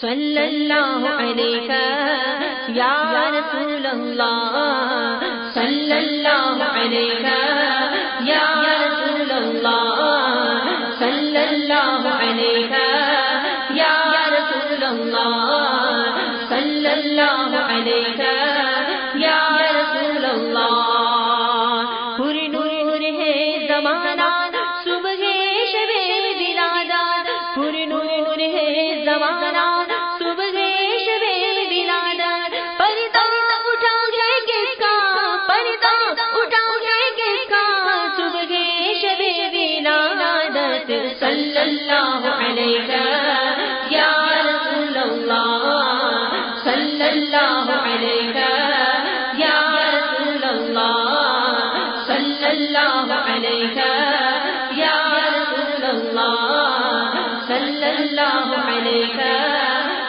صلی اللہ علیہ یا رسول اللہ، صلی اللہ علیہ یا رسول اللہ، صلی اللہ علیہ یا رسول اللہ، صلی اللہ علیہ اللہ صلی اللہ علیہ یا رسول اللہ صلی اللہ علیہ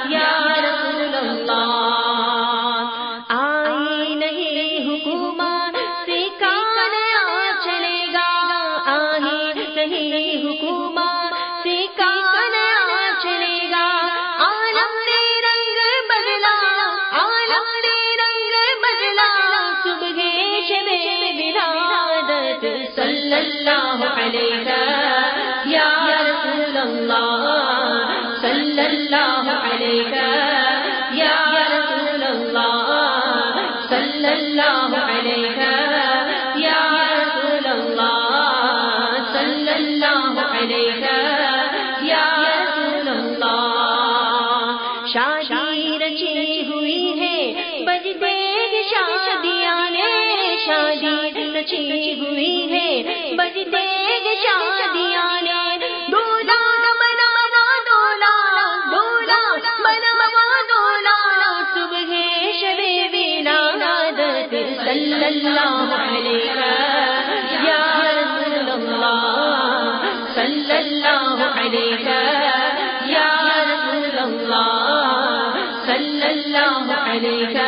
یا رسول اللہ۔ آئی نہیں حکومت سے کان چلے گا، آئی نہیں حکومت اللہ علیہ یا رسول اللہ صلی اللہ علیہ یا رسول اللہ صلی اللہ علیہ یا رسول اللہ صلی اللہ علیہ یا رسول اللہ شادی رچی ہوئی ہے بجتے شادیاں نے، شادی رچی ہوئی ہے صلی اللہ علیہ یا رسول اللہ صلی اللہ علیہ یا رسول اللہ صلی اللہ علیہ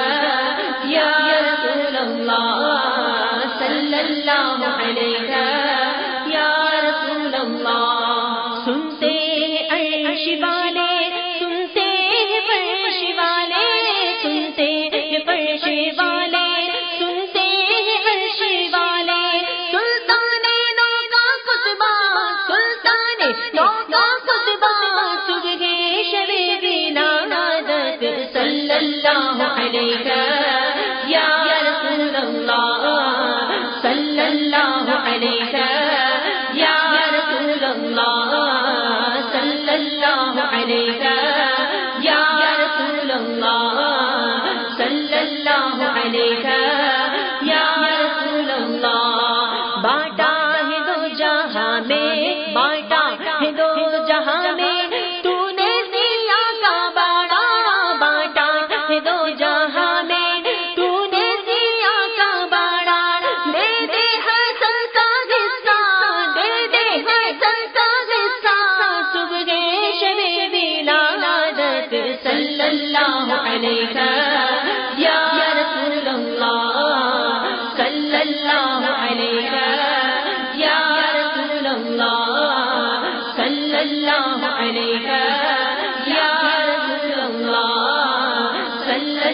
یا رسول اللہ صلی اللہ علیہ اللہ یا رسول اللہ یا رسول اللہ صلی یا رسول اللہ صلی اللہ علیہ اللہ علیہ رسول اللہ صلی اللہ علیہ یا رسول اللہ صلی اللہ علیہ یا رسول اللہ صلی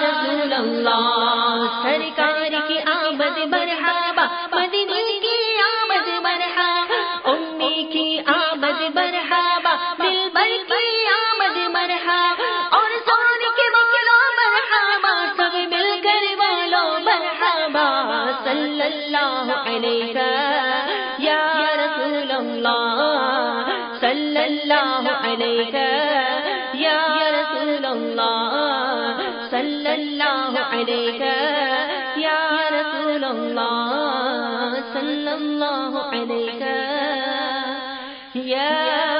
رسول سرکار کی آمد مرحبا، مدنی کی علیہ یا رسول اللہ صلی اللہ علیہ، یا رسول اللہ صلی اللہ علیہ، یا رسول اللہ صلی اللہ علیہ، یا